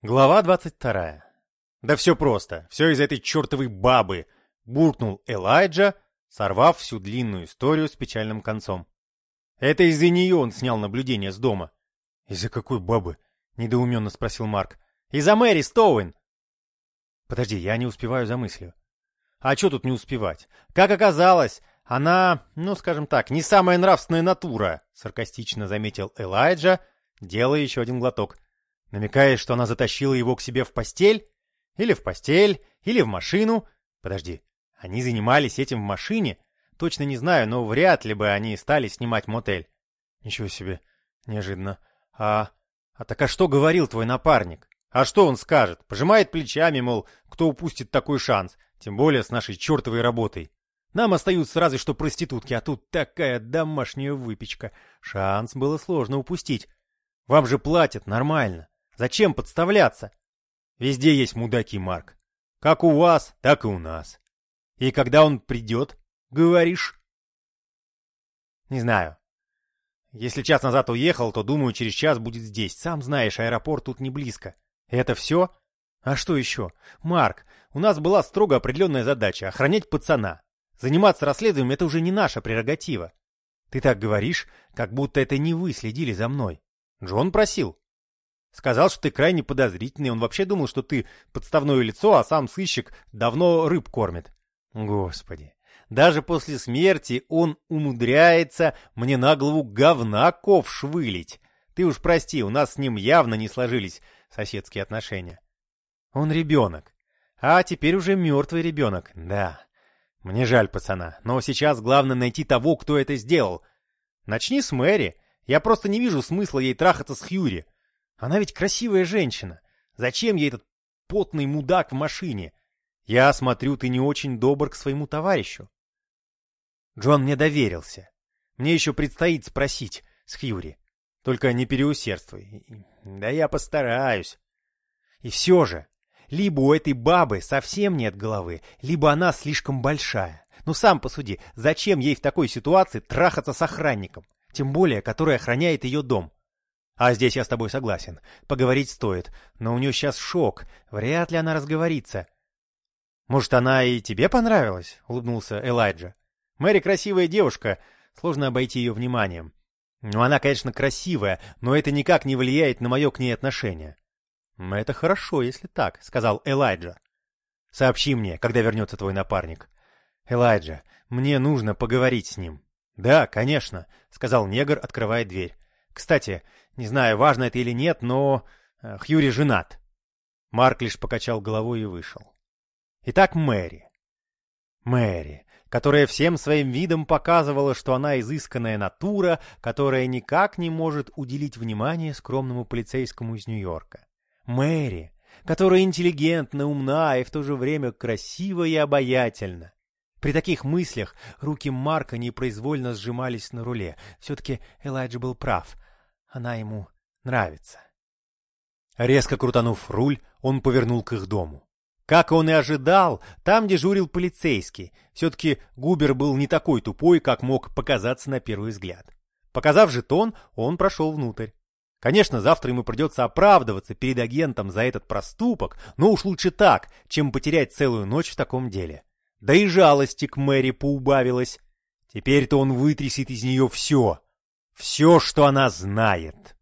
Глава двадцать вторая. Да все просто, все из этой чертовой бабы, буркнул Элайджа, сорвав всю длинную историю с печальным концом. Это из-за нее он снял наблюдение с дома. Из-за какой бабы? недоуменно спросил Марк. Из-за Мэри Стоуэн. Подожди, я не успеваю за мыслью. А что тут не успевать? Как оказалось, она, ну, скажем так, не самая нравственная натура, саркастично заметил Элайджа, делая еще один глоток. Намекаешь, что она затащила его к себе в постель? Или в постель, или в машину? Подожди, они занимались этим в машине? Точно не знаю, но вряд ли бы они стали снимать мотель. Ничего себе, неожиданно. А... А так а что говорил твой напарник? А что он скажет? Пожимает плечами, мол, кто упустит такой шанс, тем более с нашей чертовой работой. Нам остаются разве что проститутки, а тут такая домашняя выпечка. Шанс было сложно упустить. Вам же платят нормально. Зачем подставляться? Везде есть мудаки, Марк. Как у вас, так и у нас. И когда он придет, говоришь? Не знаю. Если час назад уехал, то, думаю, через час будет здесь. Сам знаешь, аэропорт тут не близко. Это все? А что еще? Марк, у нас была строго определенная задача — охранять пацана. Заниматься расследованием — это уже не наша прерогатива. Ты так говоришь, как будто это не вы следили за мной. Джон просил. Сказал, что ты крайне подозрительный. Он вообще думал, что ты подставное лицо, а сам сыщик давно рыб кормит. Господи. Даже после смерти он умудряется мне на голову говна ковш вылить. Ты уж прости, у нас с ним явно не сложились соседские отношения. Он ребенок. А теперь уже мертвый ребенок, да. Мне жаль пацана, но сейчас главное найти того, кто это сделал. Начни с Мэри. Я просто не вижу смысла ей трахаться с Хьюри. Она ведь красивая женщина. Зачем ей этот потный мудак в машине? Я смотрю, ты не очень добр к своему товарищу. Джон мне доверился. Мне еще предстоит спросить с Хьюри. Только не переусердствуй. Да я постараюсь. И все же, либо у этой бабы совсем нет головы, либо она слишком большая. Ну сам посуди, зачем ей в такой ситуации трахаться с охранником? Тем более, который охраняет ее дом. А здесь я с тобой согласен. Поговорить стоит. Но у нее сейчас шок. Вряд ли она разговорится. Может, она и тебе понравилась? Улыбнулся Элайджа. Мэри красивая девушка. Сложно обойти ее вниманием. Ну, она, конечно, красивая, но это никак не влияет на мое к ней отношение. Это хорошо, если так, сказал Элайджа. Сообщи мне, когда вернется твой напарник. Элайджа, мне нужно поговорить с ним. Да, конечно, сказал негр, открывая дверь. Кстати, не знаю, важно это или нет, но э, Хьюри женат. Марк лишь покачал головой и вышел. Итак, Мэри. Мэри, которая всем своим видом показывала, что она изысканная натура, которая никак не может уделить внимание скромному полицейскому из Нью-Йорка. Мэри, которая интеллигентна, умна и в то же время красива и обаятельна. При таких мыслях руки Марка непроизвольно сжимались на руле. Все-таки Элайджа был прав — она ему нравится. Резко крутанув руль, он повернул к их дому. Как он и ожидал, там дежурил полицейский. Все-таки Губер был не такой тупой, как мог показаться на первый взгляд. Показав жетон, он прошел внутрь. Конечно, завтра ему придется оправдываться перед агентом за этот проступок, но уж лучше так, чем потерять целую ночь в таком деле. Да и жалости к Мэри поубавилось. Теперь-то он вытрясет из нее все, все, что она знает.